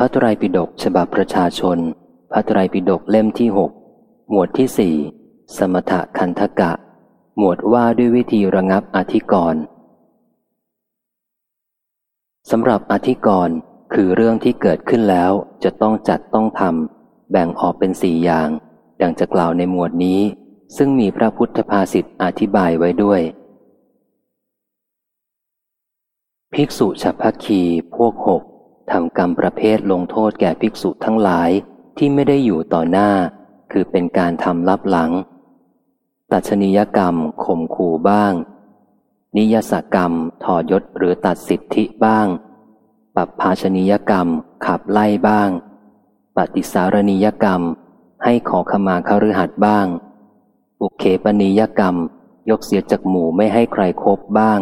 พระไตรปิฎกฉบับประชาชน พระไตรปิฎกเล่มที่หกหมวดที่สี่สมถะคันธกะ หมวดว่าด้วยวิธีระงับอธิกรณ์สำหรับอธิกรณ์คือเรื่องที่เกิดขึ้นแล้วจะต้องจัดต้องทำแบ่งออกเป็นสี่อย่าง ดังจะกล่าวในหมวดนี้ ซึ่งมีพระพุทธภาษิตอธิบายไว้ด้วย ภิกษุฉัพพคีพวกหก ทำกรรมประเภทลงโทษแก่ภิกษุทั้งหลายที่ไม่ได้อยู่ต่อหน้า คือเป็นการทำลับหลัง ตัชนียกรรมข่มขู่บ้าง นิยสกรรมถอยศหรือตัดสิทธิบ้างปรับภาชนียกรรมขับไล่บ้าง ปฏิสารณียกรรม ให้ขอขมาคฤหัสบ้าง อุเคปนิยกรรม ยกเสียจากหมู่ไม่ให้ใครครบบ้าง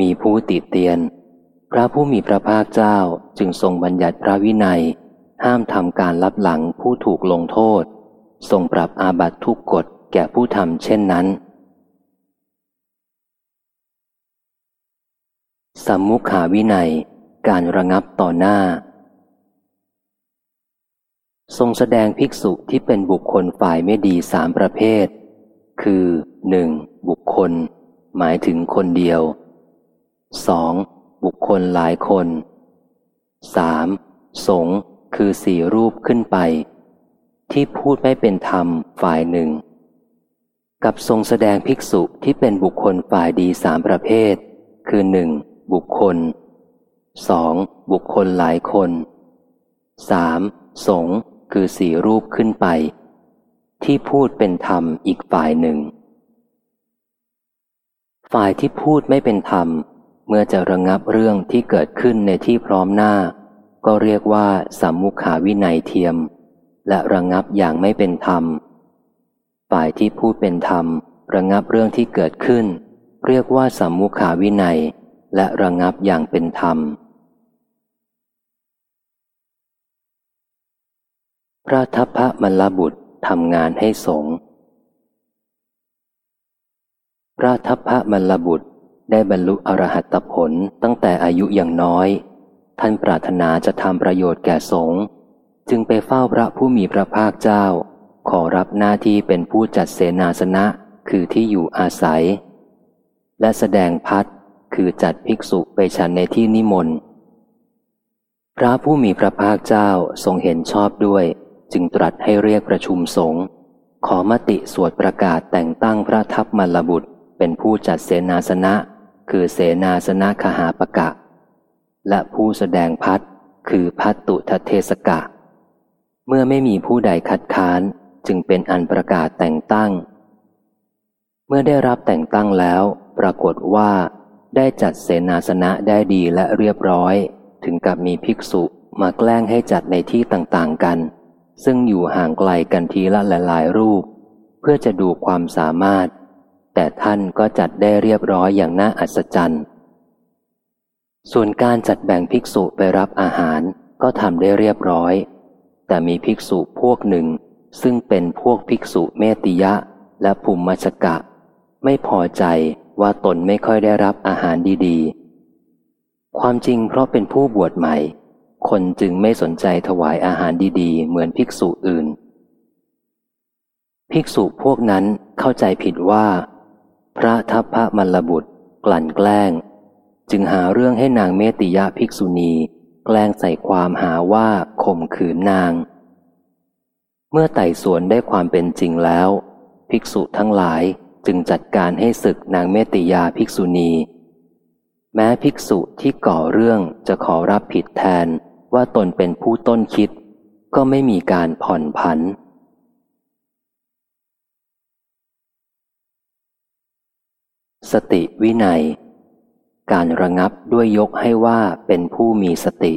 มีผู้ติเตียน พระผู้มีพระภาคเจ้าจึงทรงบัญญัติพระวินัย ห้ามทำการรับหลังผู้ถูกลงโทษ ทรงปรับอาบัตทุกกฎแก่ผู้ทำเช่นนั้น สัมมุขาวินัย การระงับต่อหน้า ทรงแสดงภิกษุที่เป็นบุคคลฝ่ายไม่ดีสามประเภท คือหนึ่งบุคคล หมายถึงคนเดียวสอง บุคคลหลายคน 3. สงคือสี่รูปขึ้นไป ที่พูดไม่เป็นธรรมฝ่ายหนึ่ง กับทรงแสดงภิกษุที่เป็นบุคคลฝ่ายดีสามประเภท คือหนึ่งบุคคล 2. บุคคลหลายคน 3. สงคือสี่รูปขึ้นไป ที่พูดเป็นธรรมอีกฝ่ายหนึ่ง ฝ่ายที่พูดไม่เป็นธรรม เมื่อจะระงับเรื่องที่เกิดขึ้นในที่พร้อมหน้า ก็เรียกว่าสัมมุขาวินัยเทียม และระงับอย่างไม่เป็นธรรม ฝ่ายที่พูดเป็นธรรม ระงับเรื่องที่เกิดขึ้น เรียกว่าสัมมุขาวินัย และระงับอย่างเป็นธรรม พระทัพพระมลบุตรทำงานให้สงพระทัพพระมลบุตร ได้บรรลุอรหัตผลตั้งแต่อายุอย่างน้อย ท่านปรารถนาจะทำประโยชน์แก่สงฆ์จึงไปเฝ้าพระผู้มีพระภาคเจ้า ขอรับหน้าที่เป็นผู้จัดเสนาสนะคือที่อยู่อาศัย และแสดงพัดคือจัดภิกษุไปฉันในที่นิมนต์พระผู้มีพระภาคเจ้าทรงเห็นชอบด้วย จึงตรัสให้เรียกประชุมสงฆ์ขอมติสวดประกาศแต่งตั้งพระทัพมลบุตร เป็นผู้จัดเสนาสนะ คือเสนาสนะคหาปะกะ และผู้แสดงพัดคือพัตตุทเทศกะ เมื่อไม่มีผู้ใดคัดค้านจึงเป็นอันประกาศแต่งตั้ง เมื่อได้รับแต่งตั้งแล้ว ปรากฏว่า ได้จัดเสนาสนะได้ดีและเรียบร้อย ถึงกับมีภิกษุมาแกล้งให้จัดในที่ต่างๆกัน ซึ่งอยู่ห่างไกลกันทีละหลายรูป เพื่อจะดูความสามารถ แต่ท่านก็จัดได้เรียบร้อยอย่างน่าอัศจรรย์ ส่วนการจัดแบ่งภิกษุไปรับอาหารก็ทำได้เรียบร้อย แต่มีภิกษุพวกหนึ่ง ซึ่งเป็นพวกภิกษุเมติยะและภูมิมัชกะ ไม่พอใจว่าตนไม่ค่อยได้รับอาหารดีๆ ความจริงเพราะเป็นผู้บวชใหม่ คนจึงไม่สนใจถวายอาหารดีๆ เหมือนภิกษุอื่น ภิกษุพวกนั้นเข้าใจผิดว่า พระทัพพระมลบุตร กลั่นแกล้ง จึงหาเรื่องให้นางเมติยะภิกษุณี แกล้งใส่ความหาว่าข่มขืนนาง เมื่อไต่สวนได้ความเป็นจริงแล้ว ภิกษุทั้งหลายจึงจัดการให้ศึกนางเมติยาภิกษุณี แม้ภิกษุที่ก่อเรื่องจะขอรับผิดแทนว่าตนเป็นผู้ต้นคิด ก็ไม่มีการผ่อนผัน สติวินัย การระงับด้วยยกให้ว่าเป็นผู้มีสติ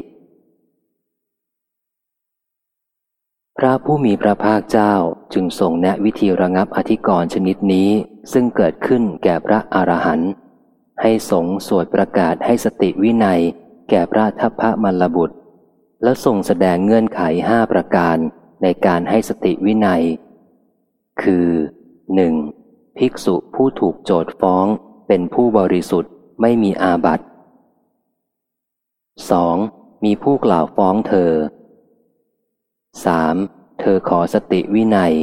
พระผู้มีพระภาคเจ้าจึงทรงแนะวิธีระงับอธิกรณ์ชนิดนี้ซึ่งเกิดขึ้นแก่พระอรหันต์ให้สงสวดประกาศให้สติวินัย แก่พระทัพพระมลบุตร แล้วทรงแสดงเงื่อนไขห้าประการในการให้สติวินัย คือหนึ่ง ภิกษุผู้ถูกโจทฟ้องเป็นผู้บริสุทธิ์ไม่มีอาบัติ 2. มีผู้กล่าวฟ้องเธอ 3. เธอขอสติวินัย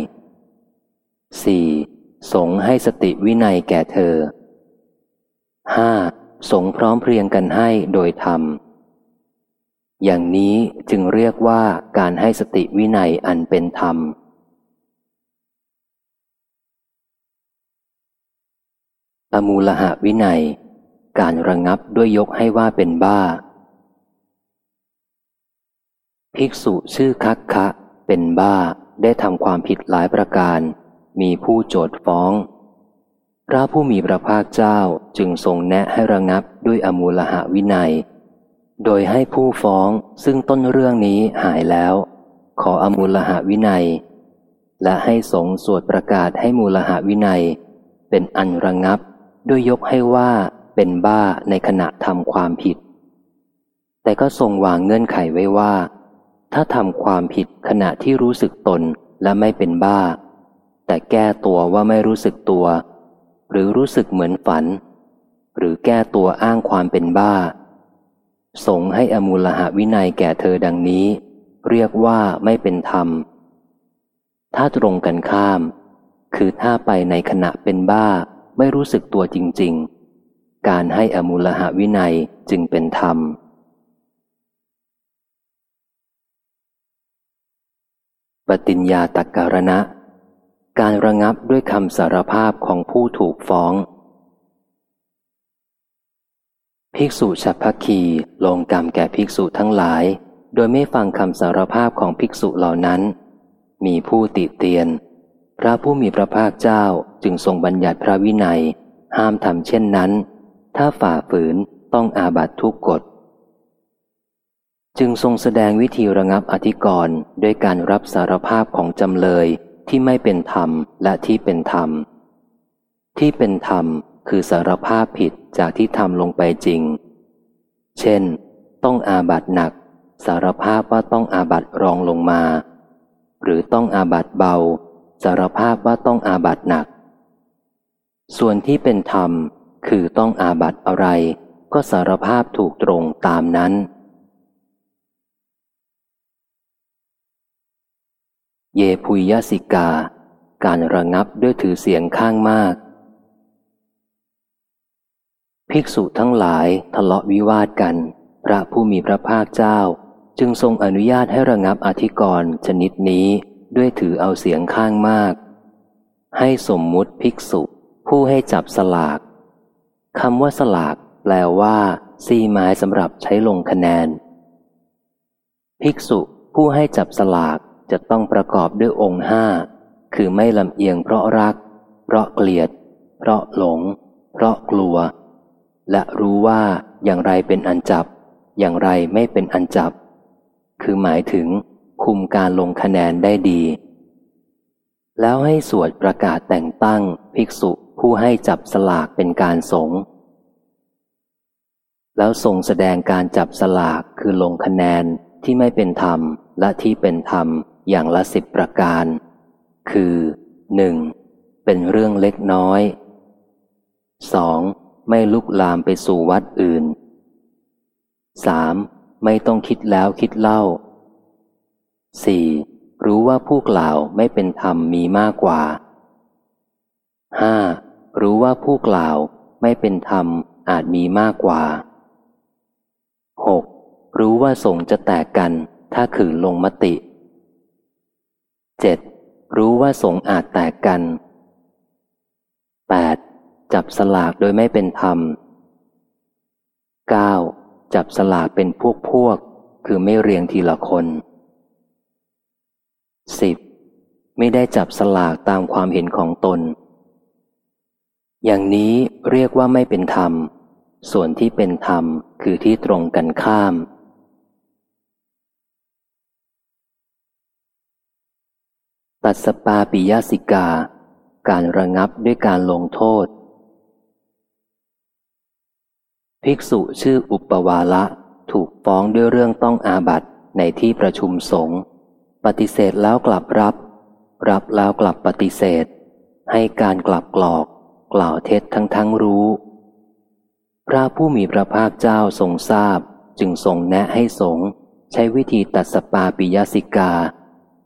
4. สงให้สติวินัยแก่เธอ 5. สงพร้อมเพรียงกันให้โดยธรรม อย่างนี้จึงเรียกว่าการให้สติวินัยอันเป็นธรรม อมูลหะวินัย การระงงับด้วยยกให้ว่าเป็นบ้า ภิกษุชื่อคักคะ เป็นบ้าได้ทำความผิดหลายประการ มีผู้โจทฟ้อง พระผู้มีพระภาคเจ้าจึงทรงแนะให้ระงับด้วยอมูลหะวินัย โดยให้ผู้ฟ้องซึ่งต้นเรื่องนี้หายแล้ว ขออมูลหะวินัย และให้สงสวดประกาศให้มูลหะวินัย เป็นอันระงับ ด้วยยกให้ว่าเป็นบ้าในขณะทำความผิด แต่ก็ทรงวางเงื่อนไขไว้ว่า ถ้าทำความผิดขณะที่รู้สึกตนและไม่เป็นบ้า แต่แก้ตัวว่าไม่รู้สึกตัว หรือรู้สึกเหมือนฝัน หรือแก้ตัวอ้างความเป็นบ้า สงให้อมูลหะวินัยแก่เธอดังนี้ เรียกว่าไม่เป็นธรรม ถ้าตรงกันข้าม คือถ้าไปในขณะเป็นบ้า ไม่รู้สึกตัวจริง ๆ การให้อมูลหะวินัยจึงเป็นธรรม ปฏิญญาตักการณะ การระงับด้วยคำสารภาพของผู้ถูกฟ้อง ภิกษุฉัพพคีลงกรรมแก่ภิกษุทั้งหลาย โดยไม่ฟังคำสารภาพของภิกษุเหล่านั้น มีผู้ติเตียน พระผู้มีพระภาคเจ้า จึงทรงบัญญัติพระวินัย ห้ามทำเช่นนั้น ถ้าฝ่าฝืนต้องอาบัตทุกกฎ จึงทรงแสดงวิธีระงับอธิกรณ์ด้วยการรับสารภาพของจำเลยที่ไม่เป็นธรรมและที่เป็นธรรม ที่เป็นธรรมคือสารภาพผิดจากที่ทำลงไปจริง เช่น ต้องอาบัตหนัก สารภาพว่าต้องอาบัตรองลงมา หรือต้องอาบัตเบา สารภาพว่าต้องอาบัตหนัก ส่วนที่เป็นธรรมคือต้องอาบัตอะไร ก็สารภาพถูกตรงตามนั้น เยพุยยสิกา การระงับด้วยถือเสียงข้างมาก ภิกษุทั้งหลายทะเลาะวิวาทกัน พระผู้มีพระภาคเจ้า จึงทรงอนุญาตให้ระงับอธิกรณ์ชนิดนี้ด้วยถือเอาเสียงข้างมาก ให้สมมุติภิกษุ ผู้ให้จับสลากคำว่าสลากแปลว่าซีไม้สำหรับใช้ลงคะแนน ภิกษุผู้ให้จับสลากจะต้องประกอบด้วยองค์ห้าคือไม่ลำเอียงเพราะรัก เพราะเกลียด เพราะหลง เพราะกลัว และรู้ว่าอย่างไรเป็นอันจับ อย่างไรไม่เป็นอันจับ คือหมายถึง คุมการลงคะแนนได้ดี แล้วให้สวดประกาศแต่งตั้งภิกษุ ผู้ให้จับสลากเป็นการสงแล้วทรงแสดงการจับสลากคือลงคะแนนที่ไม่เป็นธรรมและที่เป็นธรรมอย่างละสิบประการ คือหนึ่งเป็นเรื่องเล็กน้อยสองไม่ลุกลามไปสู่วัดอื่นสามไม่ต้องคิดแล้วคิดเล่า 4. รู้ว่าผู้กล่าวไม่เป็นธรรมมีมากกว่า 5. รู้ว่าผู้กล่าวไม่เป็นธรรมอาจมีมากกว่า 6. รู้ว่าสงจะแตกกันถ้าขืนลงมติ 7. รู้ว่าสงอาจแตกกัน 8. จับสลากโดยไม่เป็นธรรม 9. จับสลากเป็นพวกพวก คือไม่เรียงทีละคนสิบไม่ได้จับสลากตามความเห็นของตน อย่างนี้เรียกว่าไม่เป็นธรรม ส่วนที่เป็นธรรมคือที่ตรงกันข้าม ตัดสปาปิยสิกา การระงับด้วยการลงโทษ ภิกษุชื่ออุปวาละถูกฟ้องด้วยเรื่องต้องอาบัตในที่ประชุมสงฆ์ปฏิเสธแล้วกลับรับ รับแล้วกลับปฏิเสธ ให้การกลับกลอก กล่าวเท็จทั้งทั้งรู้ พระผู้มีพระภาคเจ้าทรงทราบจึงทรงแนะให้สงฆ์ใช้วิธีตัดสปาปิยสิกา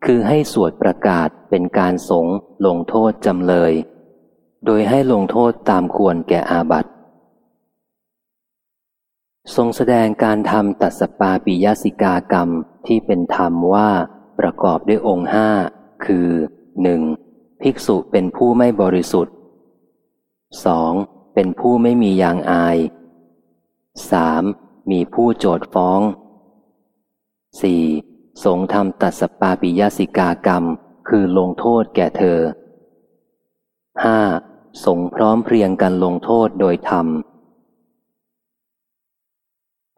คือให้สวดประกาศเป็นการสงฆ์ลงโทษจำเลย โดยให้ลงโทษตามควรแก่อาบัติทรงแสดงการทำตัดสปาปิยสิกากรรมที่เป็นธรรมว่าประกอบด้วยองค์ห้าคือหนึ่งภิกษุเป็นผู้ไม่บริสุทธิ์ สองเป็นผู้ไม่มียางอายสามมีผู้โจทฟ้องสี่สงทำตัดสปาปิยสิกากรรม คือลงโทษแก่เธอห้าสงพร้อมเพรียงกันลงโทษโดยธรรม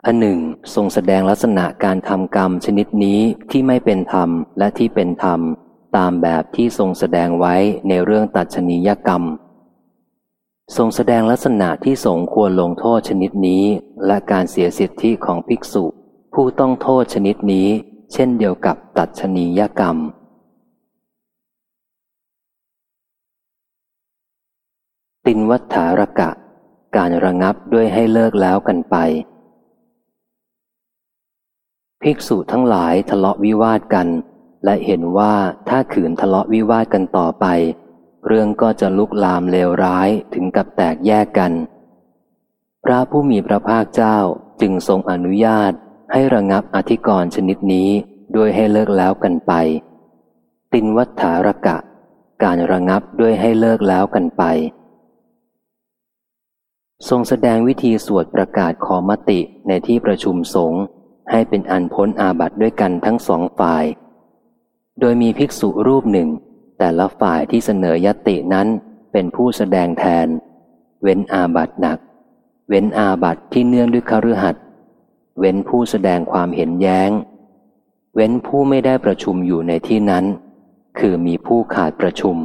อันหนึ่ง ทรงแสดงลักษณะการทำกรรมชนิดนี้ที่ไม่เป็นธรรมและที่เป็นธรรม ตามแบบที่ทรงแสดงไว้ในเรื่องตัดชนียกรรม ทรงแสดงลักษณะที่สงควรลงโทษชนิดนี้ และการเสียสิทธิของภิกษุ ผู้ต้องโทษชนิดนี้ เช่นเดียวกับตัดชนียกรรม ตินวัฏฐารกะ การระงับด้วยให้เลิกแล้วกันไป ภิกษุทั้งหลายทะเลาะวิวาทกัน และเห็นว่าถ้าขืนทะเลาะวิวาทกันต่อไป เรื่องก็จะลุกลามเลวร้ายถึงกับแตกแยกกัน พระผู้มีพระภาคเจ้าจึงทรงอนุญาตให้ระงับอธิกรณ์ชนิดนี้ด้วยให้เลิกแล้วกันไป ตินวัฏฐารกะ การระงับด้วยให้เลิกแล้วกันไป ทรงแสดงวิธีสวดประกาศขอมติในที่ประชุมสงฆ์ให้เป็นอันพ้นอาบัติด้วยกันทั้งสองฝ่าย โดยมีภิกษุรูปหนึ่ง แต่ละฝ่ายที่เสนอยตินั้นเป็นผู้แสดงแทน เว้นอาบัตหนัก เว้นอาบัตที่เนื่องด้วยคฤหัสเว้นผู้แสดงความเห็นแย้ง เว้นผู้ไม่ได้ประชุมอยู่ในที่นั้น คือมีผู้ขาดประชุม